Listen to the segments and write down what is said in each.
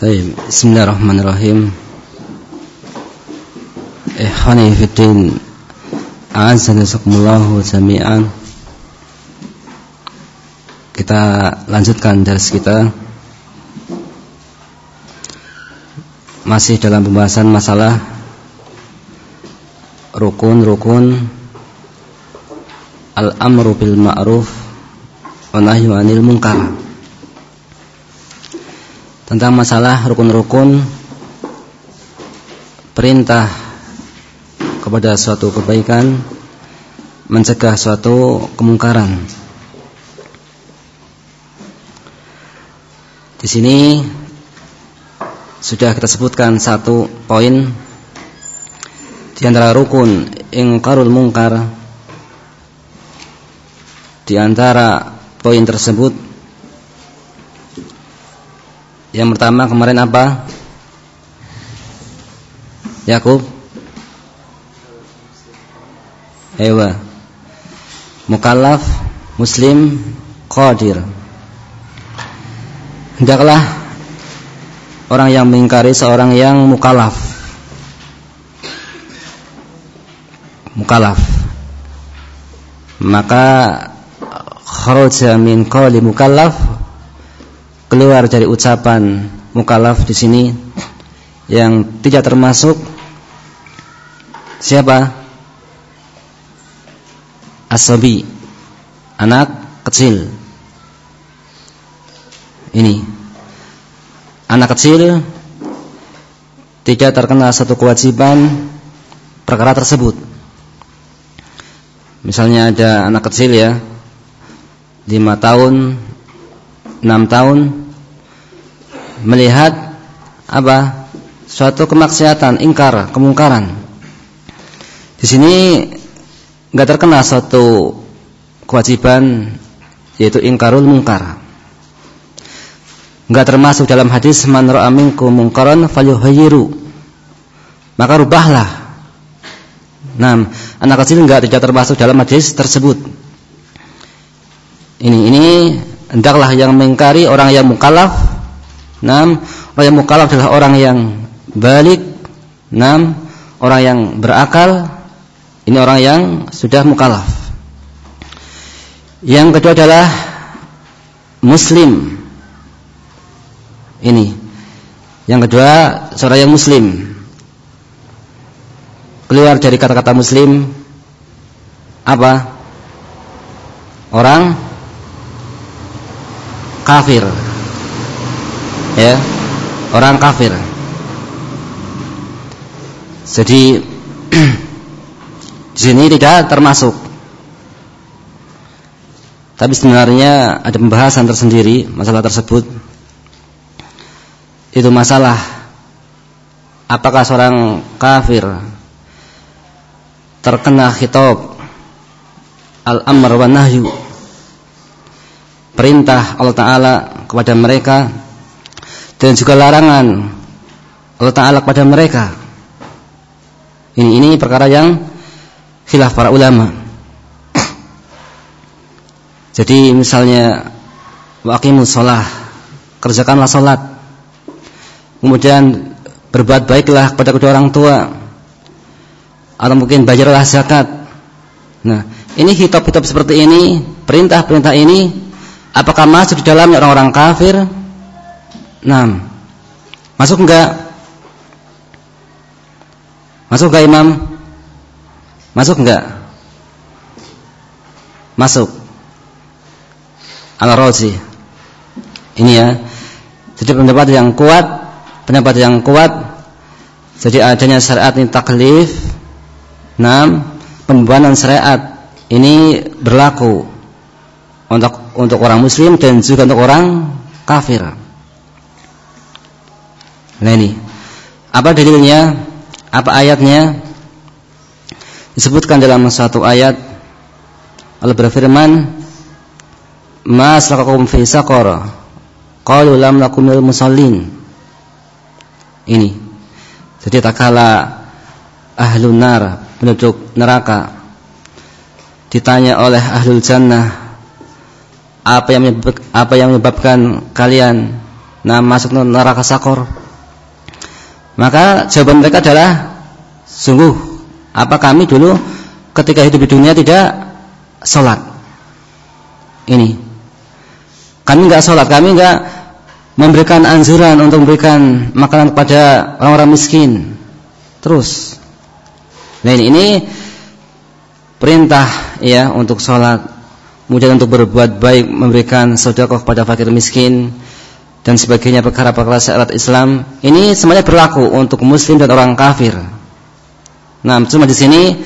طيب بسم الله الرحمن الرحيم إخواني في الدين أعزني الله جميعا Kita lanjutkan dari kita Masih dalam pembahasan masalah Rukun-rukun Al-amru bil ma'ruf Wa nahyu anil munkar tentang masalah rukun-rukun perintah kepada suatu kebaikan mencegah suatu kemungkaran. Di sini sudah kita sebutkan satu poin di antara rukun ingkarul mungkar di antara poin tersebut yang pertama kemarin apa? Yakub? Ewa. Mukallaf Muslim Qadir. Hendaklah Orang yang mengingkari seorang yang mukallaf. Mukallaf. Maka Kharaja min qawli mukallaf keluar dari ucapan mukalaf di sini yang tidak termasuk siapa? Asabi, anak kecil. Ini anak kecil tidak terkena satu kewajiban perkara tersebut. Misalnya ada anak kecil ya, lima tahun, enam tahun melihat apa suatu kemaksiatan, ingkar, kemungkaran. Di sini nggak terkena suatu kewajiban yaitu ingkarul mungkar. Enggak termasuk dalam hadis man ra'a minkum falyughayyiru. Maka rubahlah. Nah, anak kecil enggak tidak termasuk dalam hadis tersebut. Ini ini hendaklah yang mengingkari orang yang mukallaf. Nam, orang yang mukallaf adalah orang yang balik. Nam, orang yang berakal. Ini orang yang sudah mukallaf. Yang kedua adalah muslim. Ini. Yang kedua, seorang yang muslim. Keluar dari kata-kata muslim apa? Orang kafir. Ya, orang kafir. Jadi di sini tidak termasuk. Tapi sebenarnya ada pembahasan tersendiri masalah tersebut. Itu masalah apakah seorang kafir terkena khitab al-amr wa nahyu perintah Allah Ta'ala kepada mereka dan juga larangan Allah Ta'ala kepada mereka. Ini ini perkara yang khilaf para ulama. Jadi misalnya waqimus sholah kerjakanlah sholat. Kemudian berbuat baiklah kepada kedua orang tua. Atau mungkin bayarlah zakat. Nah ini hitop-hitop seperti ini perintah-perintah ini Apakah masuk di dalamnya orang-orang kafir? Nah, masuk enggak? Masuk enggak Imam? Masuk enggak? Masuk. Al-Razi. Ini ya. Jadi pendapat yang kuat, pendapat yang kuat. Jadi adanya syariat ini taklif. Nah, pembebanan syariat ini berlaku untuk untuk orang muslim dan juga untuk orang kafir. Nah ini apa dalilnya? Apa ayatnya? Disebutkan dalam satu ayat Allah berfirman, "Ma fi saqara?" Qalu lam musallin. Ini. Jadi tak kala ahlun nar, penduduk neraka ditanya oleh ahlul jannah apa yang apa yang menyebabkan kalian nah masuk neraka sakor. Maka jawaban mereka adalah sungguh apa kami dulu ketika hidup di dunia tidak sholat. Ini kami nggak sholat, kami nggak memberikan anjuran untuk memberikan makanan kepada orang-orang miskin. Terus, nah ini, ini perintah ya untuk sholat, kemudian untuk berbuat baik, memberikan sedekah kepada fakir miskin, dan sebagainya perkara-perkara syarat Islam ini semuanya berlaku untuk muslim dan orang kafir. Nah, cuma di sini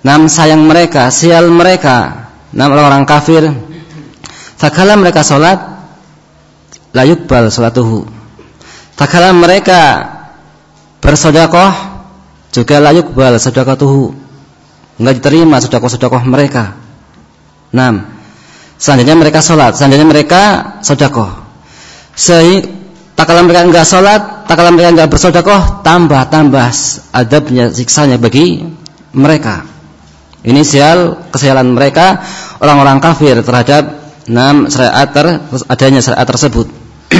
nam sayang mereka, sial mereka, nam orang-orang kafir. Takala mereka salat la yuqbal salatuhu. Takala mereka bersedekah juga la yuqbal sedekatuhu. Enggak diterima sedekah-sedekah mereka. Nah, seandainya mereka salat, seandainya mereka sedekah sehingga tak kala mereka enggak sholat, tak kala mereka enggak bersodakoh, tambah tambah adabnya siksanya bagi mereka. Ini sial kesialan mereka orang-orang kafir terhadap enam syariat ter, adanya syariat tersebut.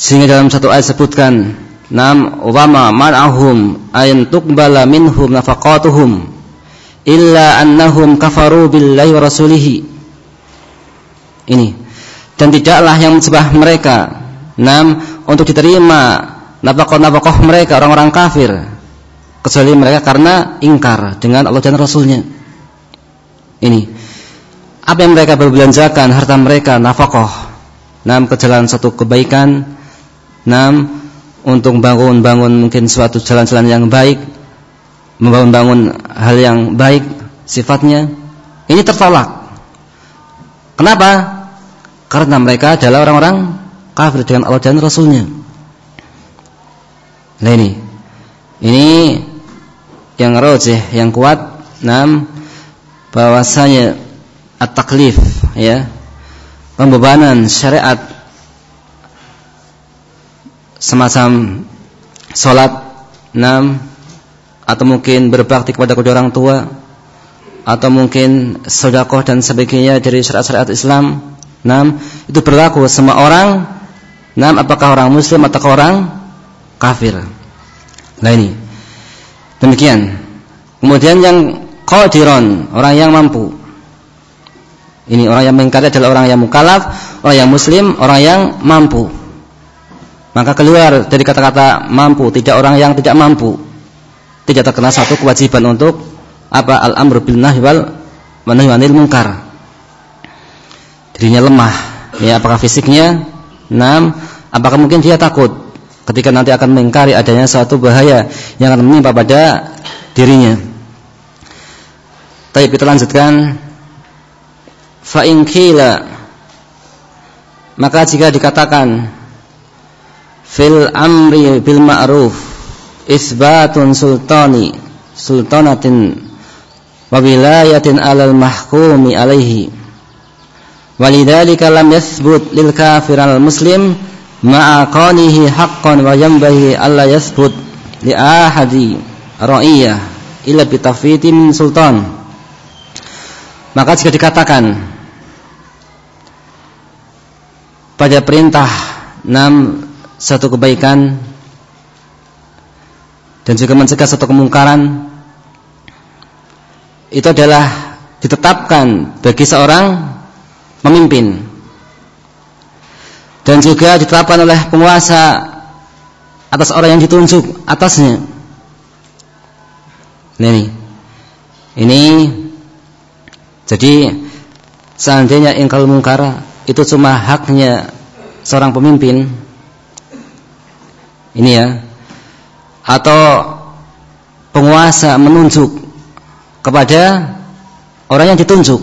Sehingga dalam satu ayat sebutkan nam wama man'ahum ayin tuqbala minhum nafaqatuhum illa annahum kafaru billahi wa rasulihi. Ini. Dan tidaklah yang mencegah mereka enam untuk diterima nafkah-nafkah mereka orang-orang kafir. Kecuali mereka karena ingkar dengan Allah dan Rasulnya. Ini. Apa yang mereka berbelanjakan harta mereka nafkah. Enam ke jalan satu kebaikan. Enam untuk bangun-bangun mungkin suatu jalan-jalan yang baik. Membangun-bangun hal yang baik sifatnya. Ini tertolak kenapa? Karena mereka adalah orang-orang kafir dengan Allah dan Rasulnya. Nah ini, ini yang rojeh, yang kuat, enam bahwasanya at-taklif, ya, pembebanan syariat semacam sholat, enam atau mungkin berbakti kepada kedua orang tua, atau mungkin sodakoh dan sebagainya dari syariat-syariat Islam Nam, itu berlaku semua orang. Nam, apakah orang muslim atau orang kafir. Nah ini. Demikian. Kemudian yang qadiron, orang yang mampu. Ini orang yang mengingkari adalah orang yang mukalaf, orang yang muslim, orang yang mampu. Maka keluar dari kata-kata mampu, tidak orang yang tidak mampu. Tidak terkena satu kewajiban untuk apa al-amru bil nahi wal anil munkar. Dirinya lemah. Ya apakah fisiknya? Enam apakah mungkin dia takut ketika nanti akan mengingkari adanya suatu bahaya yang akan menimpa pada dirinya? Tapi kita lanjutkan. Fa maka jika dikatakan fil amri bil ma'ruf isbatun sultani sultanatin wa wilayatin alal mahkumi alaihi Walidzalika lam yathbut lil kafir al muslim ma'a qanihi haqqan wa yanbahi alla yathbut li ahadi ra'iyah illa bi min sultan. Maka jika dikatakan pada perintah enam satu kebaikan dan juga mencegah satu kemungkaran itu adalah ditetapkan bagi seorang memimpin dan juga ditetapkan oleh penguasa atas orang yang ditunjuk atasnya. Ini, ini. Jadi seandainya ingkal mungkara itu cuma haknya seorang pemimpin, ini ya, atau penguasa menunjuk kepada orang yang ditunjuk.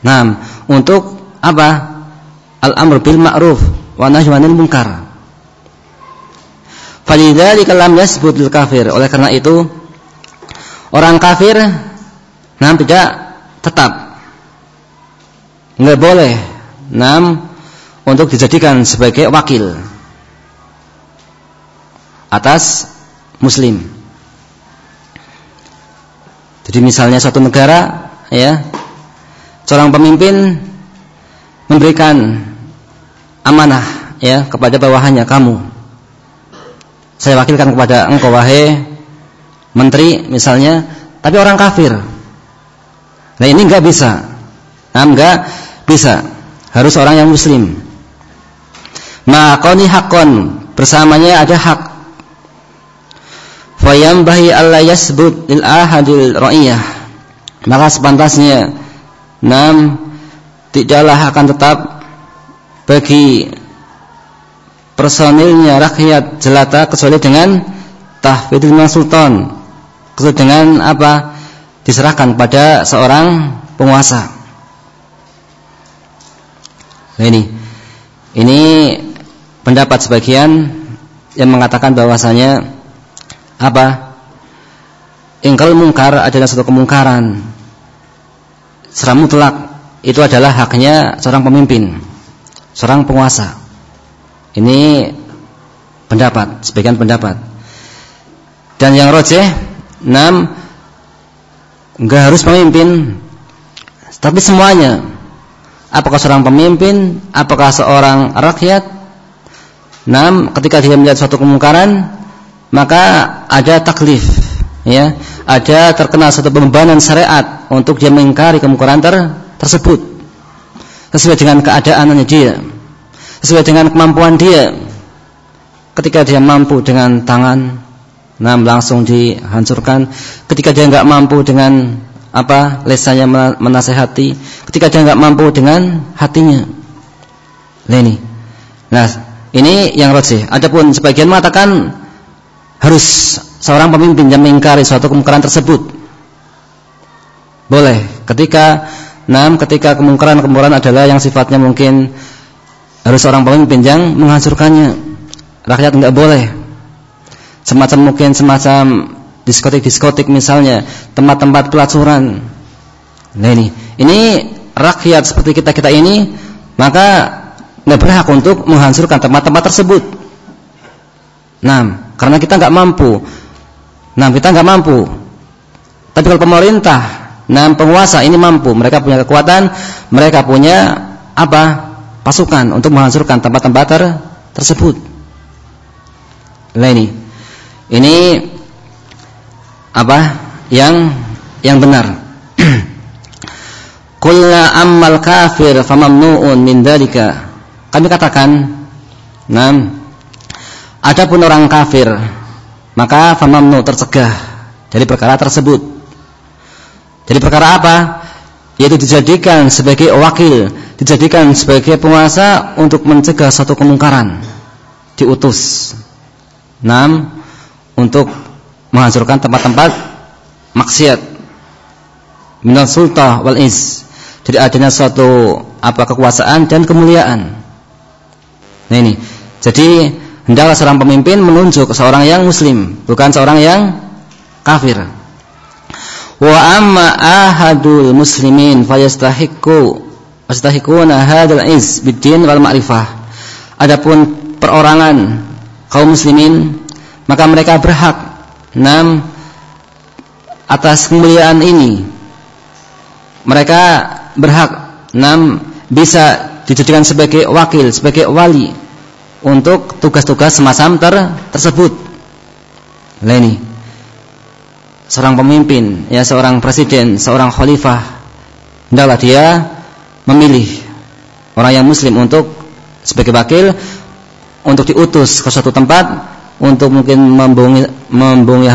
Nah, untuk apa? Al-amr bil ma'ruf wa nahyu 'anil munkar. Falidzalika lam yasbut lil kafir. Oleh karena itu orang kafir nam tidak tetap enggak boleh nam untuk dijadikan sebagai wakil atas muslim. Jadi misalnya suatu negara ya seorang pemimpin memberikan amanah ya kepada bawahannya kamu. Saya wakilkan kepada engkau wahai menteri misalnya, tapi orang kafir. Nah ini enggak bisa. Nah, enggak bisa. Harus orang yang muslim. Maqani hakon bersamanya ada hak. Fayambahi alla yasbut lil ahadil ra'iyah. Maka sepantasnya nam tidaklah akan tetap bagi personilnya rakyat jelata kecuali dengan tahfidil sultan kecuali dengan apa? Diserahkan pada seorang penguasa. Nah ini. Ini pendapat sebagian yang mengatakan bahwasanya apa ingkal mungkar adalah suatu kemungkaran secara mutlak itu adalah haknya seorang pemimpin seorang penguasa ini pendapat, sebagian pendapat. Dan yang rojeh, enam, enggak harus pemimpin, tapi semuanya. Apakah seorang pemimpin, apakah seorang rakyat, enam, ketika dia melihat suatu kemungkaran, maka ada taklif, ya, ada terkena suatu pembebanan syariat untuk dia mengingkari kemungkaran ter tersebut sesuai dengan keadaannya dia sesuai dengan kemampuan dia. Ketika dia mampu dengan tangan, nah langsung dihancurkan. Ketika dia nggak mampu dengan apa lesanya menasehati, ketika dia nggak mampu dengan hatinya. Nah ini, nah ini yang rojih. Adapun sebagian mengatakan harus seorang pemimpin yang mengingkari suatu kemungkaran tersebut. Boleh. Ketika enam, ketika kemungkaran-kemungkaran adalah yang sifatnya mungkin harus seorang pemimpin yang menghancurkannya. Rakyat enggak boleh. Semacam mungkin semacam diskotik-diskotik misalnya, tempat-tempat pelacuran. Nah ini, ini rakyat seperti kita-kita ini maka enggak berhak untuk menghancurkan tempat-tempat tersebut. Nah, karena kita enggak mampu. Nah, kita enggak mampu. Tapi kalau pemerintah, nah penguasa ini mampu, mereka punya kekuatan, mereka punya apa? pasukan untuk menghancurkan tempat-tempat ter tersebut. Nah ini, apa yang yang benar. Kulna ammal kafir famamnu'un min dalika. Kami katakan, nam, adapun orang kafir, maka famamnu tercegah dari perkara tersebut. Jadi perkara apa? Yaitu dijadikan sebagai wakil dijadikan sebagai penguasa untuk mencegah satu kemungkaran. Diutus. Enam untuk menghancurkan tempat-tempat maksiat. Minal sultah wal iz jadi adanya suatu apa kekuasaan dan kemuliaan. Nah ini. Jadi hendaklah seorang pemimpin menunjuk seorang yang muslim bukan seorang yang kafir wa amma ahadul muslimin fayastahiqqu Wastahikuna hadzal iz biddin wal ma'rifah. Adapun perorangan kaum muslimin maka mereka berhak enam atas kemuliaan ini. Mereka berhak enam bisa dijadikan sebagai wakil, sebagai wali untuk tugas-tugas semacam ter tersebut. Leni seorang pemimpin, ya seorang presiden, seorang khalifah, hendaklah dia memilih orang yang muslim untuk sebagai wakil untuk diutus ke suatu tempat untuk mungkin membungi membungi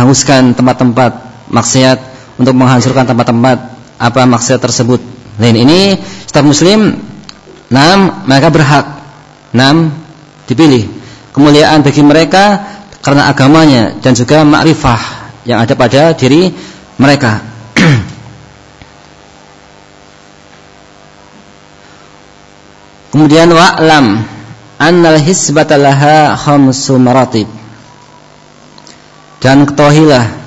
tempat-tempat maksiat untuk menghancurkan tempat-tempat apa maksiat tersebut. Lain ini setiap muslim enam mereka berhak enam dipilih kemuliaan bagi mereka karena agamanya dan juga makrifah yang ada pada diri mereka. Kemudian wa'lam annal hisbata laha khamsu maratib. Dan ketahuilah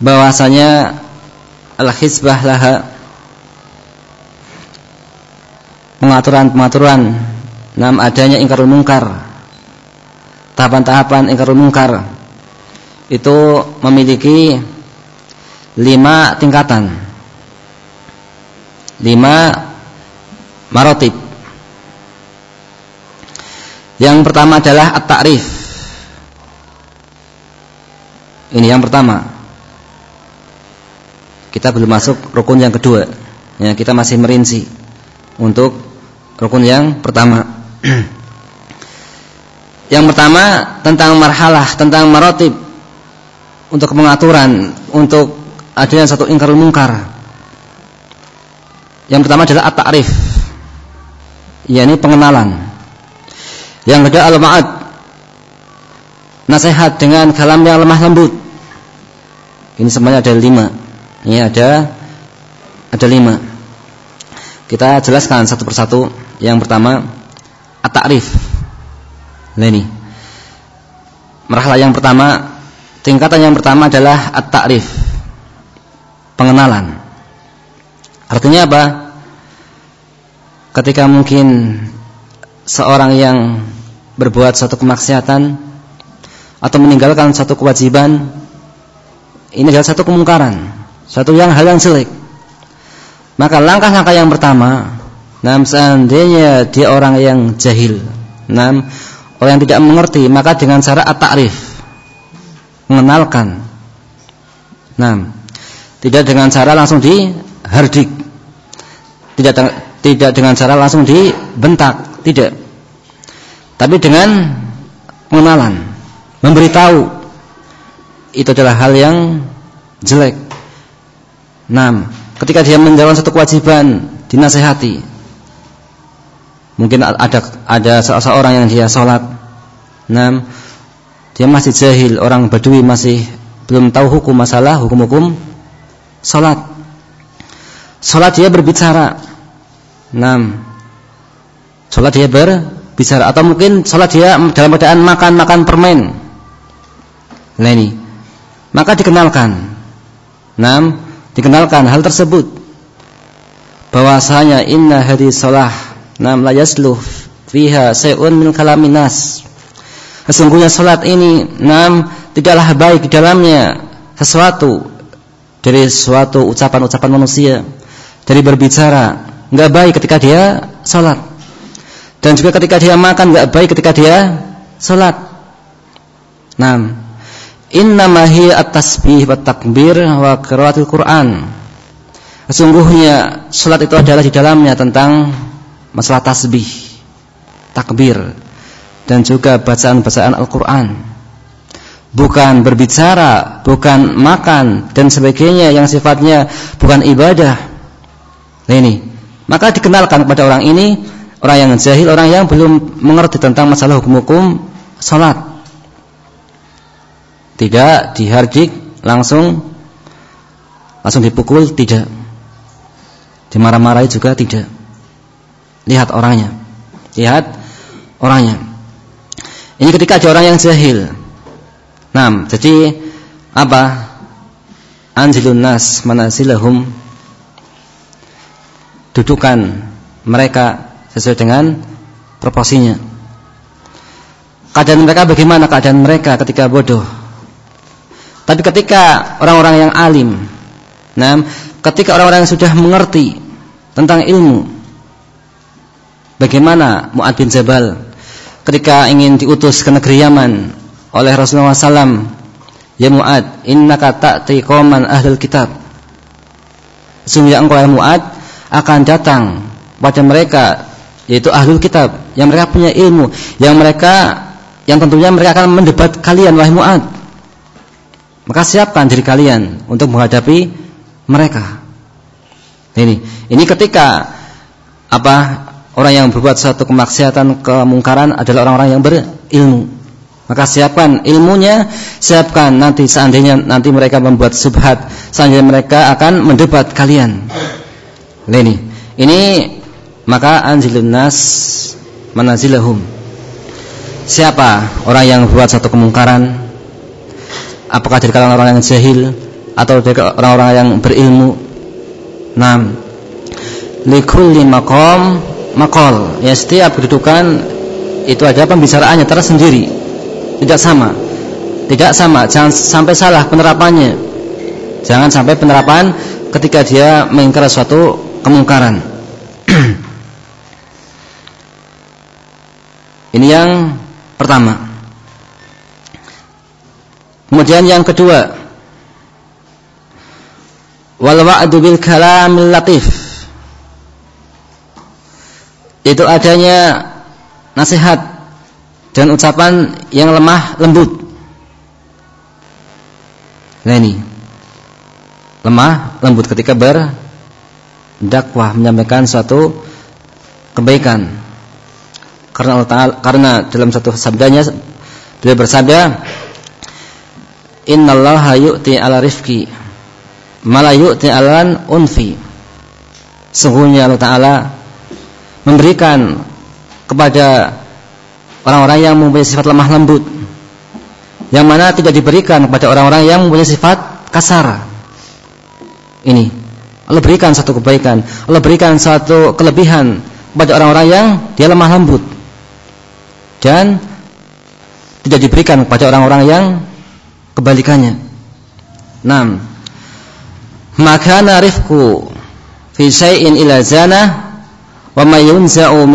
bahwasanya al-hisbah laha pengaturan-pengaturan nam adanya ingkarul mungkar tahapan-tahapan ingkarul mungkar itu memiliki lima tingkatan lima marotib Yang pertama adalah at-ta'rif. Ini yang pertama. Kita belum masuk rukun yang kedua. Ya, kita masih merinci untuk rukun yang pertama. yang pertama tentang marhalah, tentang marotib untuk pengaturan, untuk adanya satu ingkarul mungkar. Yang pertama adalah at-ta'rif. yakni pengenalan. Yang kedua al-ma'ad. Nasihat dengan kalam yang lemah lembut. Ini semuanya ada lima. Ini ada ada lima. Kita jelaskan satu persatu. Yang pertama at-ta'rif. Nah ini. Merahlah yang pertama, tingkatan yang pertama adalah at-ta'rif. Pengenalan. Artinya apa? Ketika mungkin seorang yang berbuat suatu kemaksiatan atau meninggalkan satu kewajiban ini adalah satu kemungkaran, satu yang hal yang jelek. Maka langkah-langkah yang pertama, nam seandainya dia orang yang jahil, nam orang yang tidak mengerti, maka dengan cara at-ta'rif mengenalkan. Nam tidak dengan cara langsung dihardik. Tidak tidak dengan cara langsung dibentak, tidak. Tapi dengan pengenalan, memberitahu itu adalah hal yang jelek. Nah, ketika dia menjalankan satu kewajiban, dinasehati. Mungkin ada ada seseorang yang dia sholat, nah, dia masih jahil, orang Badui masih belum tahu hukum masalah hukum-hukum sholat. Sholat dia berbicara, nah, sholat dia ber bicara atau mungkin sholat dia dalam keadaan makan-makan permen. Nah ini. Maka dikenalkan. Nam, dikenalkan hal tersebut. Bahwasanya inna hadis sholah nam la yasluh fiha sayun min kalaminas. Sesungguhnya sholat ini nam tidaklah baik di dalamnya sesuatu dari suatu ucapan-ucapan manusia dari berbicara nggak baik ketika dia sholat dan juga ketika dia makan nggak baik ketika dia salat. Nah, innama hiya at-tasbih wa takbir wa qiraatul Qur'an. Sesungguhnya salat itu adalah di dalamnya tentang masalah tasbih, takbir dan juga bacaan-bacaan Al-Qur'an. Bukan berbicara, bukan makan dan sebagainya yang sifatnya bukan ibadah. Nah ini, maka dikenalkan kepada orang ini orang yang jahil, orang yang belum mengerti tentang masalah hukum-hukum salat. Tidak dihardik langsung langsung dipukul tidak. Dimarah-marahi juga tidak. Lihat orangnya. Lihat orangnya. Ini ketika ada orang yang jahil. Nah, jadi apa? Anjilun nas manazilahum dudukan mereka sesuai dengan proporsinya. Keadaan mereka bagaimana keadaan mereka ketika bodoh? Tapi ketika orang-orang yang alim, nah, ketika orang-orang yang sudah mengerti tentang ilmu, bagaimana Mu'ad bin Jabal ketika ingin diutus ke negeri Yaman oleh Rasulullah SAW, ya Mu'ad, innaka ta'ti qauman ahlul kitab. Sungguh engkau ya Mu'ad akan datang pada mereka yaitu ahlul kitab yang mereka punya ilmu yang mereka yang tentunya mereka akan mendebat kalian wahai Mu'ad. Maka siapkan diri kalian untuk menghadapi mereka. Ini ini ketika apa orang yang berbuat suatu kemaksiatan kemungkaran adalah orang-orang yang berilmu. Maka siapkan ilmunya siapkan nanti seandainya nanti mereka membuat subhat seandainya mereka akan mendebat kalian. Ini. Ini maka anzilun nas manazilahum. Siapa orang yang buat satu kemungkaran? Apakah dari kalangan orang yang jahil atau dari orang-orang yang berilmu? Nam likulli maqam maqal ya setiap kedudukan itu ada pembicaraannya tersendiri. Tidak sama. Tidak sama. Jangan sampai salah penerapannya. Jangan sampai penerapan ketika dia mengingkar suatu kemungkaran. Ini yang pertama. Kemudian yang kedua, wal wa'du bil kalamil latif. Itu adanya nasihat dan ucapan yang lemah lembut. Nah ini lemah lembut ketika berdakwah menyampaikan suatu kebaikan. Karena Allah Taala karena dalam satu sabdanya beliau bersabda Innallaha yu'ti ala rifki Mala yu'ti alan unfi Sungguhnya Allah Ta'ala Memberikan Kepada Orang-orang yang mempunyai sifat lemah lembut. Yang mana tidak diberikan kepada orang-orang yang mempunyai sifat kasar. Ini. Allah berikan satu kebaikan. Allah berikan satu kelebihan Kepada orang-orang yang dia lemah lembut. Dan Tidak diberikan kepada orang-orang yang kebalikannya. Nam. Maka narifku fi ila zana wa ma yunza'u.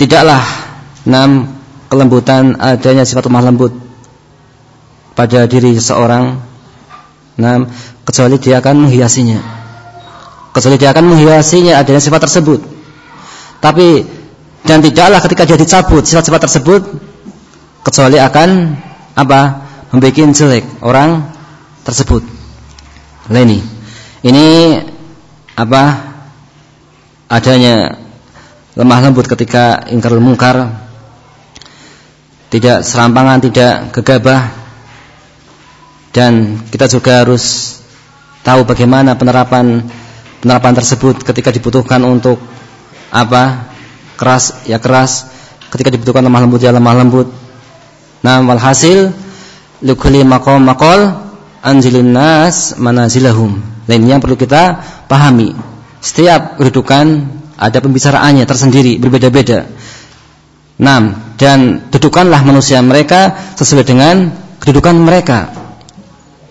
Tidaklah nam kelembutan adanya sifat lemah lembut pada diri seseorang nam kecuali dia akan menghiasinya. Kecuali dia akan menghiasinya adanya sifat tersebut. Tapi dan tidaklah ketika dia dicabut sifat-sifat tersebut kecuali akan apa? membuat jelek orang tersebut. Nah ini. Ini apa? adanya lemah lembut ketika ingkar mungkar. Tidak serampangan, tidak gegabah. Dan kita juga harus tahu bagaimana penerapan penerapan tersebut ketika dibutuhkan untuk apa? Keras ya keras. Ketika dibutuhkan lemah lembut ya lemah lembut. Nah, walhasil likulli maqam maqal anzilin nas manazilahum. Nah, ini yang perlu kita pahami. Setiap kedudukan ada pembicaraannya tersendiri, berbeda-beda. 6. Dan dudukanlah manusia mereka sesuai dengan kedudukan mereka.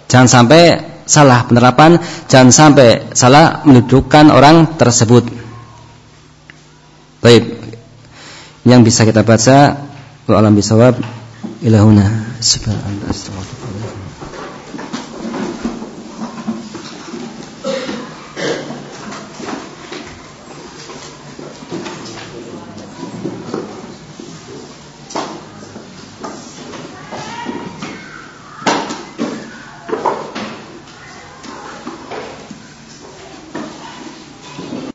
Jangan sampai salah penerapan, jangan sampai salah mendudukkan orang tersebut. Baik. Yang bisa kita baca, wa alam bisawab ilahuna subhanallahi